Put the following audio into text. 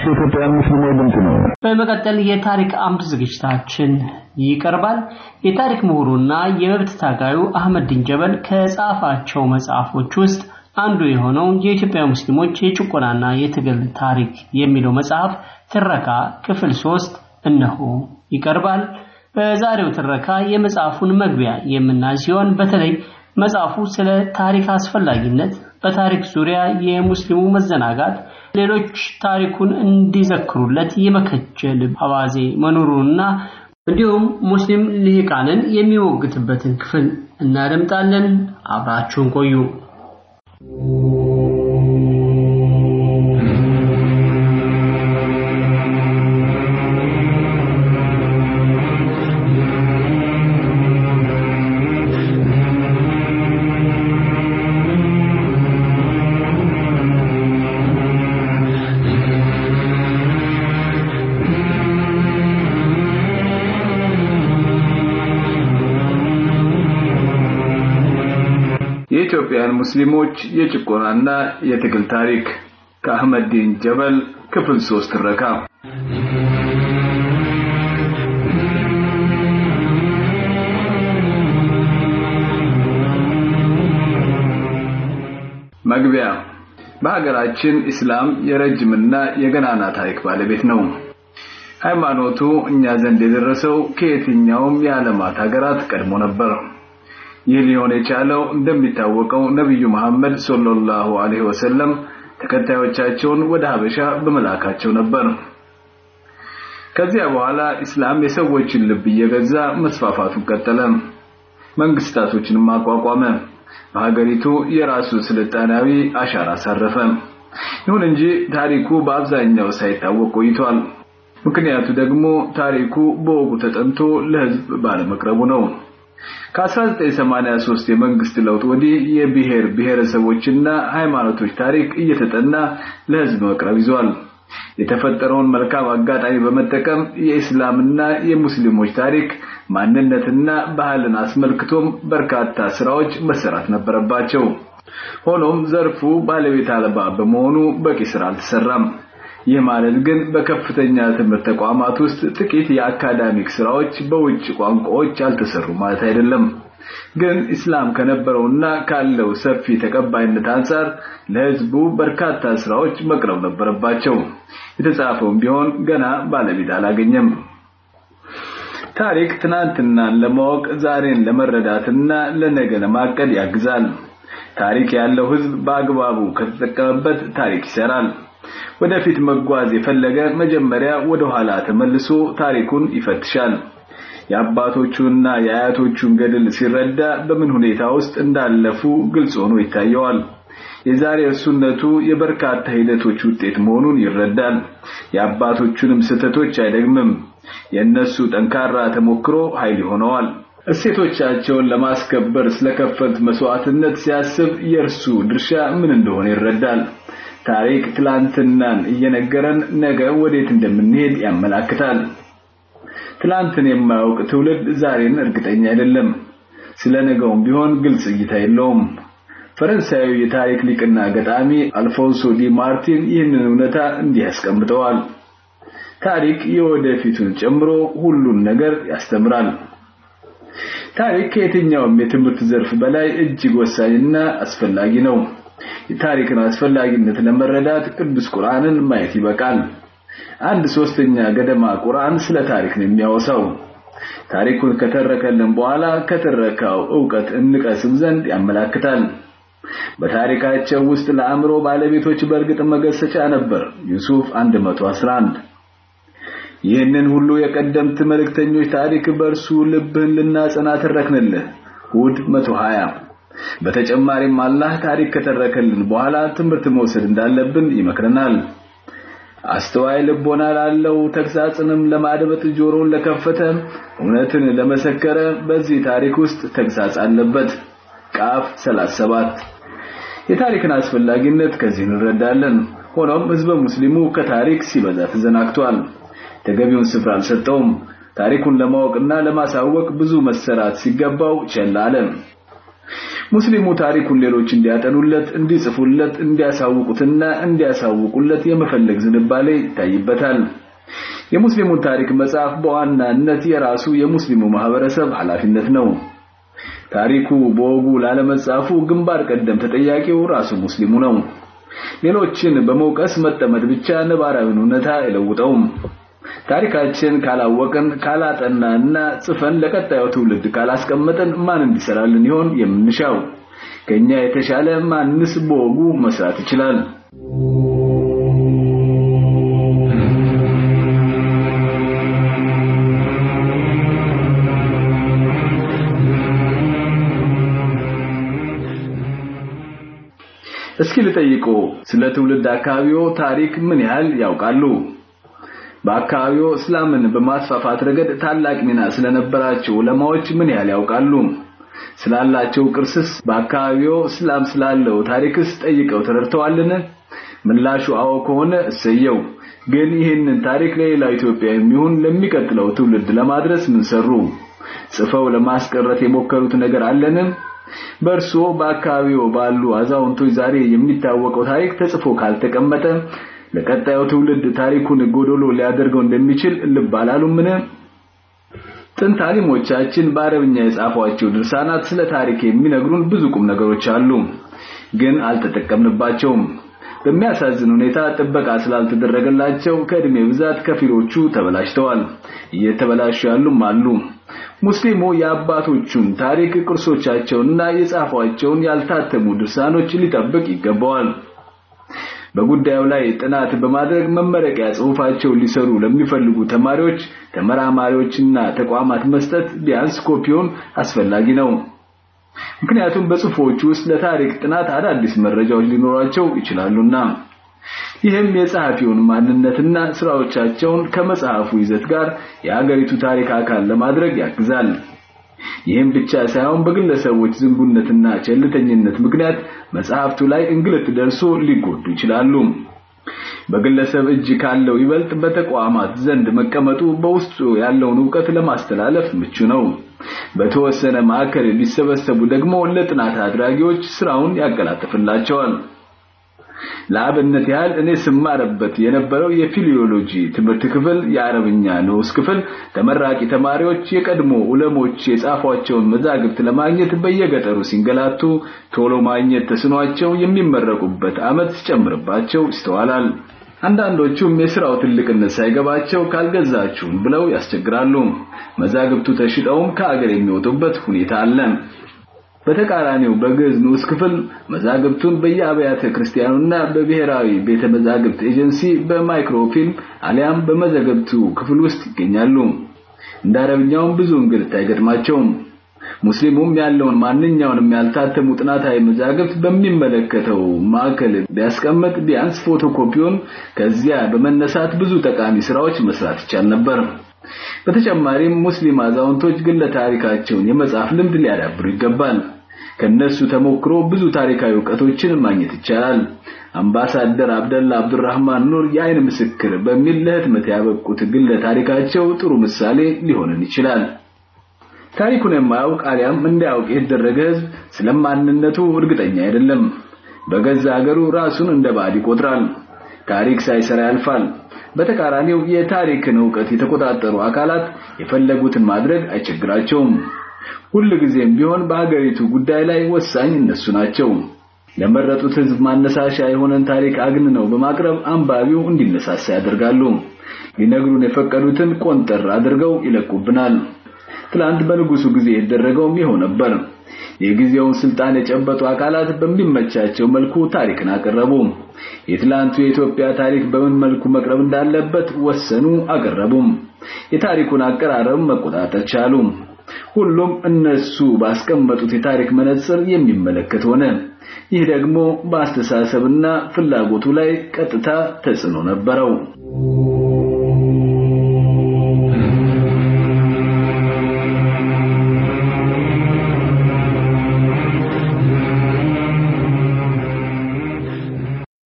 ተንቀሳቃሽ የኢትዮጵያ ሙስሊሞች ድምፅ ነው። በመቀጠል የታሪክ አምድ ዝግጅታችን ይቀርባል። የታሪክ ምሁሩና የመብት ታጋዩ አህመዲን ጀበል ከጻፋቸው መጽሐፎች ውስጥ አንዱ የሆነው የኢትዮጵያ ሙስሊሞች የጭቆናና የትግል ታሪክ የሚለው መጽሐፍ ትረካ ክፍል ሶስት እነሆ ይቀርባል። በዛሬው ትረካ የመጽሐፉን መግቢያ የምናይ ሲሆን በተለይ መጽሐፉ ስለ ታሪክ አስፈላጊነት፣ በታሪክ ዙሪያ የሙስሊሙ መዘናጋት፣ ሌሎች ታሪኩን እንዲዘክሩለት የመከጀል አባዜ መኖሩንና እንዲሁም ሙስሊም ልሂቃንን የሚሞግትበትን ክፍል እናደምጣለን። አብራችሁን ቆዩ። ሙስሊሞች የጭቆናና የትግል ታሪክ ከአህመዲን ጀበል ክፍል ሶስት ትረካ መግቢያ በሀገራችን ኢስላም የረጅምና የገናና ታሪክ ባለቤት ነው። ሃይማኖቱ እኛ ዘንድ የደረሰው ከየትኛውም የዓለማት ሀገራት ቀድሞ ነበር። ይህ ሊሆን የቻለው እንደሚታወቀው ነብዩ መሐመድ ሰለላሁ ዐለይሂ ወሰለም ተከታዮቻቸውን ወደ ሀበሻ በመላካቸው ነበር። ከዚያ በኋላ ኢስላም የሰዎችን ልብ እየገዛ መስፋፋቱን ቀጠለ። መንግስታቶችንም አቋቋመ። በሀገሪቱ የራሱ ስልጣናዊ አሻራ አሳረፈ። ይሁን እንጂ ታሪኩ በአብዛኛው ሳይታወቅ ቆይቷል። ምክንያቱ ደግሞ ታሪኩ በወጉ ተጠንቶ ለህዝብ ባለመቅረቡ ነው። ከ1983 የመንግስት ለውጥ ወዲህ የብሔር ብሔረሰቦችና ሃይማኖቶች ታሪክ እየተጠና ለህዝብ መቅረብ ይዟል። የተፈጠረውን መልካም አጋጣሚ በመጠቀም የኢስላምና የሙስሊሞች ታሪክ ማንነትና ባህልን አስመልክቶም በርካታ ስራዎች መሰራት ነበረባቸው። ሆኖም ዘርፉ ባለቤት አልባ በመሆኑ በቂ ስራ አልተሰራም። ይህ ማለት ግን በከፍተኛ ትምህርት ተቋማት ውስጥ ጥቂት የአካዳሚክ ስራዎች በውጭ ቋንቋዎች አልተሰሩ ማለት አይደለም። ግን ኢስላም ከነበረውና ካለው ሰፊ ተቀባይነት አንጻር ለህዝቡ በርካታ ስራዎች መቅረብ ነበረባቸው። የተጻፈውም ቢሆን ገና ባለቤት አላገኘም። ታሪክ ትናንትናን ለማወቅ ዛሬን ለመረዳትና ለነገ ለማቀድ ያግዛል። ታሪክ ያለው ህዝብ በአግባቡ ከተጠቀመበት ታሪክ ይሰራል። ወደፊት መጓዝ የፈለገ መጀመሪያ ወደ ኋላ ተመልሶ ታሪኩን ይፈትሻል። የአባቶቹና የአያቶቹን ገድል ሲረዳ በምን ሁኔታ ውስጥ እንዳለፉ ግልጽ ሆኖ ይታየዋል። የዛሬ እሱነቱ የበርካታ ሂደቶች ውጤት መሆኑን ይረዳል። የአባቶቹንም ስህተቶች አይደግምም። የእነሱ ጠንካራ ተሞክሮ ኃይል ይሆነዋል። እሴቶቻቸውን ለማስከበር ስለከፈሉት መስዋዕትነት ሲያስብ የእርሱ ድርሻ ምን እንደሆነ ይረዳል። ታሪክ ትላንትናን እየነገረን ነገ ወዴት እንደምንሄድ ያመላክታል። ትላንትን የማያውቅ ትውልድ ዛሬን እርግጠኛ አይደለም። ስለ ነገውም ቢሆን ግልጽ እይታ የለውም። ፈረንሳዊ የታሪክ ሊቅና ገጣሚ አልፎንሶ ዲ ማርቲን ይህንን እውነታ እንዲህ ያስቀምጠዋል። ታሪክ የወደፊቱን ጨምሮ ሁሉን ነገር ያስተምራል። ታሪክ ከየትኛውም የትምህርት ዘርፍ በላይ እጅግ ወሳኝና አስፈላጊ ነው። የታሪክን አስፈላጊነት ለመረዳት ቅዱስ ቁርአንን ማየት ይበቃል። አንድ ሶስተኛ ገደማ ቁርአን ስለ ታሪክ ነው የሚያወሳው። ታሪኩን ከተረከልን በኋላ ከተረካው ዕውቀት እንቀስም ዘንድ ያመላክታል። በታሪካቸው ውስጥ ለአእምሮ ባለቤቶች በእርግጥ መገሰጫ ነበር። ዩሱፍ 111 ይህንን ሁሉ የቀደምት መልእክተኞች ታሪክ በእርሱ ልብህን ልናጸና ተረክንልህ። ሁድ 120 በተጨማሪም አላህ ታሪክ ከተረከልን በኋላ ትምህርት መውሰድ እንዳለብን ይመክረናል። አስተዋይ ልቦና ላለው ተግሳጽንም ለማድመጥ ጆሮን ለከፈተ እውነትን ለመሰከረ በዚህ ታሪክ ውስጥ ተግሳጽ አለበት። ቃፍ 37 የታሪክን አስፈላጊነት ከዚህ እንረዳለን። ሆኖም ህዝበ ሙስሊሙ ከታሪክ ሲበዛ ተዘናግቷል። ተገቢውን ስፍራ አልሰጠውም። ታሪኩን ለማወቅና ለማሳወቅ ብዙ መሰራት ሲገባው ቸል አለ። ሙስሊሙ ታሪኩን ሌሎች እንዲያጠኑለት፣ እንዲጽፉለት፣ እንዲያሳውቁትና እንዲያሳውቁለት የመፈለግ ዝንባሌ ይታይበታል። የሙስሊሙን ታሪክ መጽሐፍ በዋናነት የራሱ የሙስሊሙ ማህበረሰብ ኃላፊነት ነው። ታሪኩ በወጉ ላለመጻፉ ግንባር ቀደም ተጠያቂው ራሱ ሙስሊሙ ነው። ሌሎችን በመውቀስ መጠመድ ብቻ ነባራዊውን እውነታ አይለውጠውም። ታሪካችን ካላወቅን ካላጠናና ጽፈን ለቀጣዩ ትውልድ ካላስቀመጠን ማን እንዲሰራልን ይሆን የምንሻው? ከኛ የተሻለ ማንስ በወጉ መስራት ይችላል? እስኪ ልጠይቆ ስለ ትውልድ አካባቢዎ ታሪክ ምን ያህል ያውቃሉ? በአካባቢዎ እስላምን በማስፋፋት ረገድ ታላቅ ሚና ስለነበራቸው ዑለማዎች ምን ያህል ያውቃሉ? ስላላቸው ቅርስስ በአካባቢዎ እስላም ስላለው ታሪክስ ጠይቀው ተረድተዋልን? ምላሹ አዎ ከሆነ እሰየው። ግን ይህንን ታሪክ ለሌላው ኢትዮጵያ የሚሆን ለሚቀጥለው ትውልድ ለማድረስ ምን ሰሩ? ጽፈው ለማስቀረት የሞከሩት ነገር አለን? በእርስዎ በአካባቢው ባሉ አዛውንቶች ዛሬ የሚታወቀው ታሪክ ተጽፎ ካልተቀመጠ ለቀጣዩ ትውልድ ታሪኩን ጎዶሎ ሊያደርገው እንደሚችል ልብ አላሉምን? ጥንት አሊሞቻችን በአረብኛ የጻፏቸው ድርሳናት ስለ ታሪክ የሚነግሩን ብዙ ቁም ነገሮች አሉ፣ ግን አልተጠቀምንባቸውም። በሚያሳዝን ሁኔታ ጥበቃ ስላልተደረገላቸው ከእድሜ ብዛት ከፊሎቹ ተበላሽተዋል፣ እየተበላሹ ያሉም አሉ። ሙስሊሙ የአባቶቹን ታሪክ ቅርሶቻቸውንና የጻፏቸውን ያልታተሙ ድርሳኖች ሊጠብቅ ይገባዋል። በጉዳዩ ላይ ጥናት በማድረግ መመረቂያ ጽሑፋቸውን ሊሰሩ ለሚፈልጉ ተማሪዎች፣ ተመራማሪዎችና ተቋማት መስጠት ቢያንስ ኮፒውን አስፈላጊ ነው። ምክንያቱም በጽሑፎቹ ውስጥ ለታሪክ ጥናት አዳዲስ መረጃዎች ሊኖራቸው ይችላሉና። ይህም የጸሐፊውን ማንነትና ስራዎቻቸውን ከመጽሐፉ ይዘት ጋር የሀገሪቱ ታሪክ አካል ለማድረግ ያግዛል። ይህም ብቻ ሳይሆን በግለሰቦች ዝንጉነትና ቸልተኝነት ምክንያት መጽሐፍቱ ላይ እንግልት ደርሶ ሊጎዱ ይችላሉ። በግለሰብ እጅ ካለው ይበልጥ በተቋማት ዘንድ መቀመጡ በውስጡ ያለውን ዕውቀት ለማስተላለፍ ምቹ ነው። በተወሰነ ማዕከል ቢሰበሰቡ ደግሞ ለጥናት አድራጊዎች ስራውን ያቀላጥፍላቸዋል። ለአብነት ያህል እኔ ስማርበት የነበረው የፊሊዮሎጂ ትምህርት ክፍል የአረብኛ ንዑስ ክፍል ተመራቂ ተማሪዎች የቀድሞ ዑለሞች የጻፏቸውን መዛግብት ለማግኘት በየገጠሩ ሲንገላቱ ቶሎ ማግኘት ተስኗቸው የሚመረቁበት ዓመት ሲጨምርባቸው ይስተዋላል። አንዳንዶቹም የሥራው ትልቅነት ሳይገባቸው ካልገዛችሁን ብለው ያስቸግራሉ። መዛግብቱ ተሽጠውም ከአገር የሚወጡበት ሁኔታ አለ። በተቃራኒው በግዕዝ ንዑስ ክፍል መዛግብቱን በየአብያተ ክርስቲያኑና በብሔራዊ ቤተ መዛግብት ኤጀንሲ በማይክሮፊልም አሊያም በመዛግብቱ ክፍል ውስጥ ይገኛሉ። እንደ ብዙ እንግልት አይገጥማቸውም። ሙስሊሙም ያለውን ማንኛውንም ያልታተሙ ጥናታዊ መዛግብት በሚመለከተው ማዕከል ቢያስቀምጥ ቢያንስ ፎቶኮፒውን ከዚያ በመነሳት ብዙ ጠቃሚ ስራዎች መስራት ይቻል ነበር። በተጨማሪም ሙስሊም አዛውንቶች ግለ ታሪካቸውን የመጻፍ ልምድ ሊያዳብሩ ይገባል። ከነሱ ተሞክሮ ብዙ ታሪካዊ ዕውቀቶችን ማግኘት ይቻላል። አምባሳደር አብደላ አብዱራህማን ኑር የአይን ምስክር በሚል ለህትመት ያበቁት ግለ ታሪካቸው ጥሩ ምሳሌ ሊሆንን ይችላል። ታሪኩን የማያውቅ አሊያም እንዳያውቅ የተደረገ ህዝብ ስለማንነቱ እርግጠኛ አይደለም። በገዛ ሀገሩ ራሱን እንደ ባዕድ ይቆጥራል። ታሪክ ሳይሰራ ያልፋል። በተቃራኒው የታሪክን ዕውቀት የተቆጣጠሩ አካላት የፈለጉትን ማድረግ አይቸግራቸውም። ሁል ጊዜም ቢሆን በሀገሪቱ ጉዳይ ላይ ወሳኝ እነሱ ናቸው። ለመረጡት ህዝብ ማነሳሻ የሆነን ታሪክ አግንነው በማቅረብ አንባቢው እንዲነሳሳ ያደርጋሉ። ሊነግሩን የፈቀዱትን ቆንጠር አድርገው ይለቁብናል። ትላንት በንጉሱ ጊዜ የተደረገውም ይኸው ነበር። የጊዜውን ስልጣን የጨበጡ አካላት በሚመቻቸው መልኩ ታሪክን አቀረቡ። የትላንቱ የኢትዮጵያ ታሪክ በምን መልኩ መቅረብ እንዳለበት ወሰኑ፣ አቀረቡም። የታሪኩን አቀራረብ መቆጣጠር ቻሉ። ሁሉም እነሱ ባስቀመጡት የታሪክ መነጽር የሚመለከት ሆነ። ይህ ደግሞ በአስተሳሰብና ፍላጎቱ ላይ ቀጥታ ተጽዕኖ ነበረው።